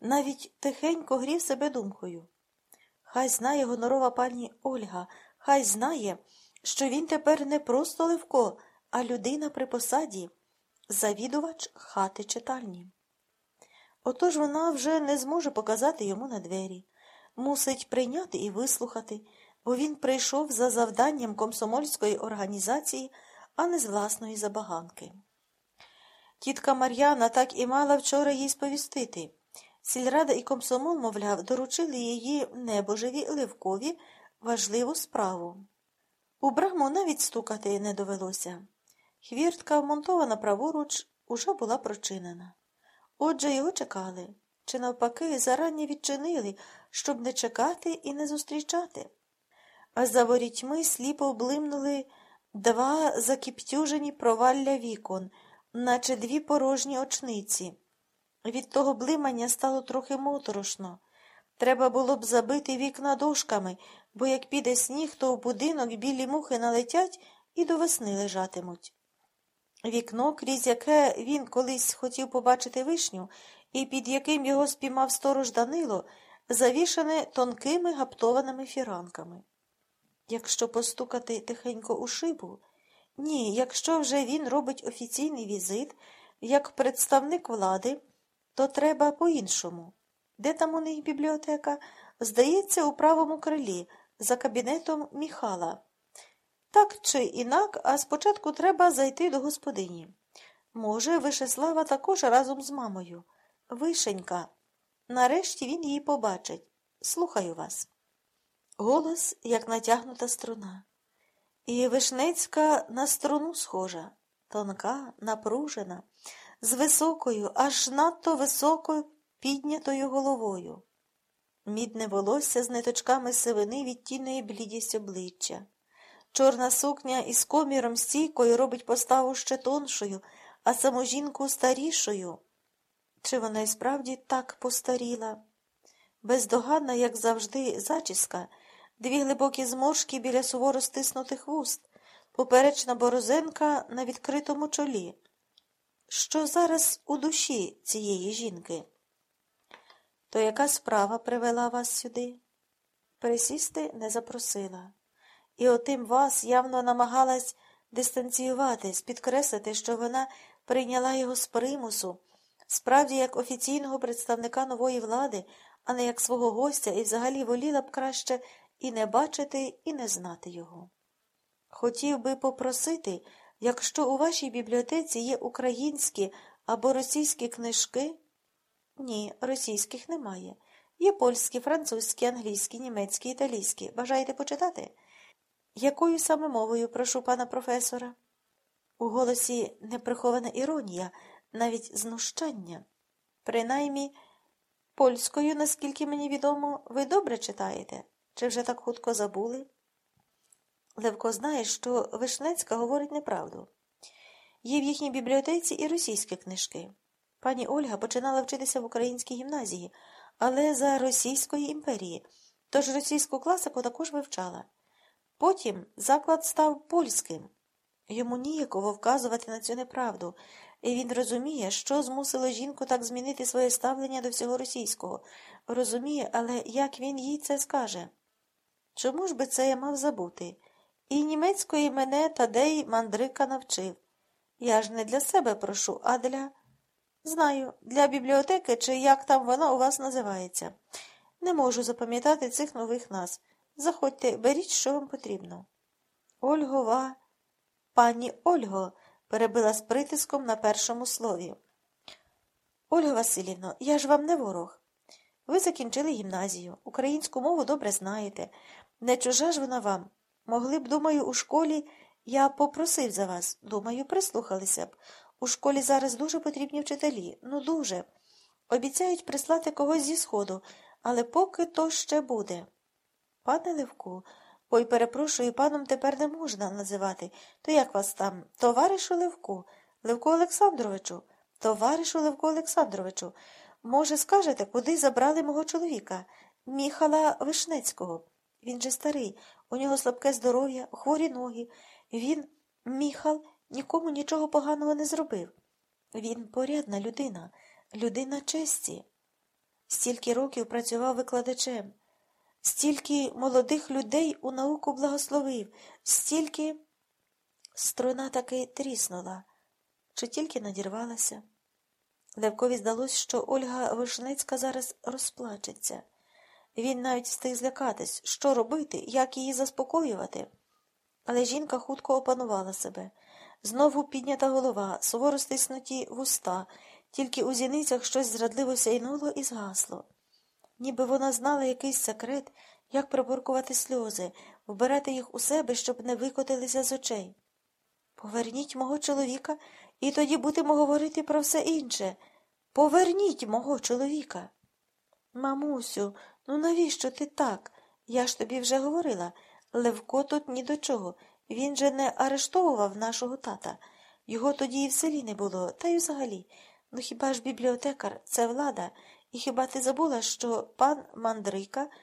навіть тихенько грів себе думкою. Хай знає гонорова пані Ольга, хай знає, що він тепер не просто Левко, а людина при посаді, завідувач хати читальні. Отож вона вже не зможе показати йому на двері, мусить прийняти і вислухати, бо він прийшов за завданням комсомольської організації, а не з власної забаганки. Тітка Мар'яна так і мала вчора їй сповістити. Сільрада і комсомол, мовляв, доручили її небожеві Левкові важливу справу. У браму навіть стукати не довелося. Хвіртка, вмонтована праворуч, уже була прочинена. Отже, його чекали, чи навпаки, зарані відчинили, щоб не чекати і не зустрічати. А за ворітьми сліпо облимнули два закіптюжені провалля вікон, наче дві порожні очниці. Від того блимання стало трохи моторошно. Треба було б забити вікна дошками, бо як піде сніг, то в будинок білі мухи налетять і до весни лежатимуть. Вікно, крізь яке він колись хотів побачити вишню, і під яким його спіймав сторож Данило, завішане тонкими гаптованими фіранками. Якщо постукати тихенько у шибу, ні, якщо вже він робить офіційний візит, як представник влади, то треба по-іншому. Де там у них бібліотека? Здається, у правому крилі, за кабінетом Міхала. Так чи інак, а спочатку треба зайти до господині. Може, Вишеслава також разом з мамою. Вишенька. Нарешті він її побачить. Слухаю вас. Голос, як натягнута струна. І Вишнецька на струну схожа, тонка, напружена, з високою, аж надто високою піднятою головою. Мідне волосся з ниточками сивини відтінує блідість обличчя. Чорна сукня із коміром стійкою робить поставу ще тоншою, а саму жінку старішою. Чи вона й справді так постаріла? Бездоганна, як завжди, зачіска, дві глибокі зморшки біля суворо стиснутих вуст, поперечна борозенка на відкритому чолі. Що зараз у душі цієї жінки? То яка справа привела вас сюди? Пересісти не запросила. І отим вас явно намагалась дистанціюватись, підкреслити, що вона прийняла його з примусу, справді як офіційного представника нової влади, а не як свого гостя, і взагалі воліла б краще і не бачити, і не знати його. Хотів би попросити, якщо у вашій бібліотеці є українські або російські книжки. Ні, російських немає. Є польські, французькі, англійські, німецькі, італійські. Бажаєте почитати? Якою саме мовою прошу пана професора? У голосі неприхована іронія, навіть знущання. Принаймні, польською, наскільки мені відомо, ви добре читаєте? Чи вже так хутко забули? Левко знає, що Вишнецька говорить неправду. Є в їхній бібліотеці і російські книжки. Пані Ольга починала вчитися в українській гімназії, але за Російської імперії, тож російську класику також вивчала. Потім заклад став польським. Йому ніяково вказувати на цю неправду, і він розуміє, що змусило жінку так змінити своє ставлення до всього російського. Розуміє, але як він їй це скаже? Чому ж би це я мав забути? І німецької мене Тадей мандрика навчив. Я ж не для себе прошу, а для. Знаю, для бібліотеки чи як там воно у вас називається. Не можу запам'ятати цих нових назв. Заходьте, беріть, що вам потрібно. Ольгова, пані Ольго, перебила з притиском на першому слові. Ольга Васильівно, я ж вам не ворог. Ви закінчили гімназію, українську мову добре знаєте. Не чужа ж вона вам. Могли б, думаю, у школі я попросив за вас. Думаю, прислухалися б. У школі зараз дуже потрібні вчителі. Ну, дуже. Обіцяють прислати когось зі сходу, але поки то ще буде. Пане Левку, ой, перепрошую, паном тепер не можна називати. То як вас там? Товаришу Левку, Левку Олександровичу, товаришу Левку Олександровичу. Може, скажете, куди забрали мого чоловіка, Міхала Вишнецького? Він же старий, у нього слабке здоров'я, хворі ноги. Він, Міхал, нікому нічого поганого не зробив. Він порядна людина, людина честі. стільки років працював викладачем, стільки молодих людей у науку благословив, стільки струна таки тріснула, чи тільки надірвалася. Левкові здалось, що Ольга Вишнецька зараз розплачеться. Він навіть встиг злякатись, що робити, як її заспокоювати. Але жінка хутко опанувала себе. Знову піднята голова, суворо стиснуті вуста, тільки у зіницях щось зрадливо сяйнуло і згасло. Ніби вона знала якийсь секрет, як приборкувати сльози, вбирати їх у себе, щоб не викотилися з очей. Поверніть мого чоловіка, і тоді будемо говорити про все інше. Поверніть мого чоловіка. Мамусю, ну навіщо ти так? Я ж тобі вже говорила. Левко тут ні до чого. Він же не арештовував нашого тата. Його тоді і в селі не було, та й взагалі. Ну хіба ж бібліотекар це влада? І хіба ти забула, що пан Мандрика